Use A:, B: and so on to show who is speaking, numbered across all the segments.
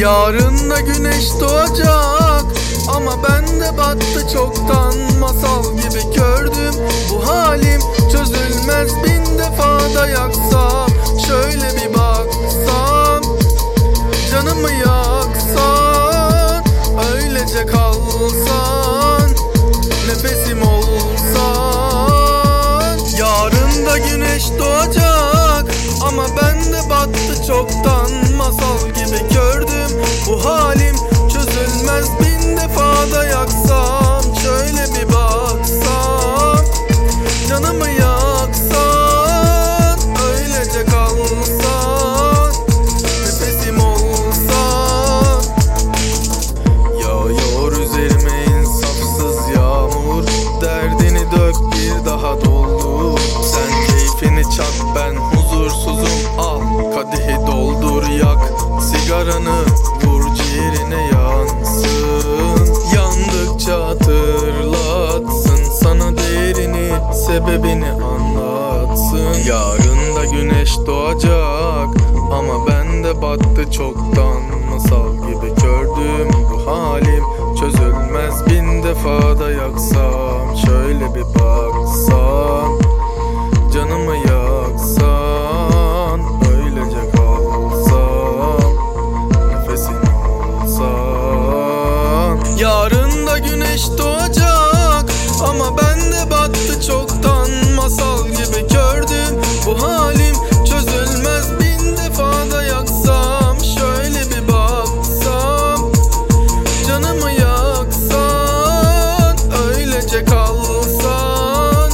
A: Yarın da güneş doğacak. Ama ben de battı çoktan. Masal gibi gördüm bu halim Çözülmez. Bin defa da yaksam Şöyle bir baksam. Canımı yaksan. Öylece kalsan. Nefesim olsan. Yarın da güneş doğacak. Ama ben de battı çoktan. Masal gibi gördüm sebebini anlatsın. Yarın da güneş doğacak. Ama ben de battı çoktan. Masal gibi gördüm bu halim Çözülmez. Bin defa da yaksam. Şöyle bir baksan Canımı yaksan Öylece kalsam. Nefesin olsan Yarın da güneş doğacak de battı çoktan Masal gibi gördüm bu halim Çözülmez bin defa da yaksam Şöyle bir baksam Canımı yaksan Öylece kalsan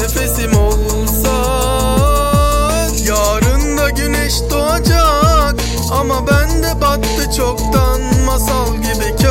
A: Nefesim olsan Yarın da güneş doğacak Ama ben de battı çoktan Masal gibi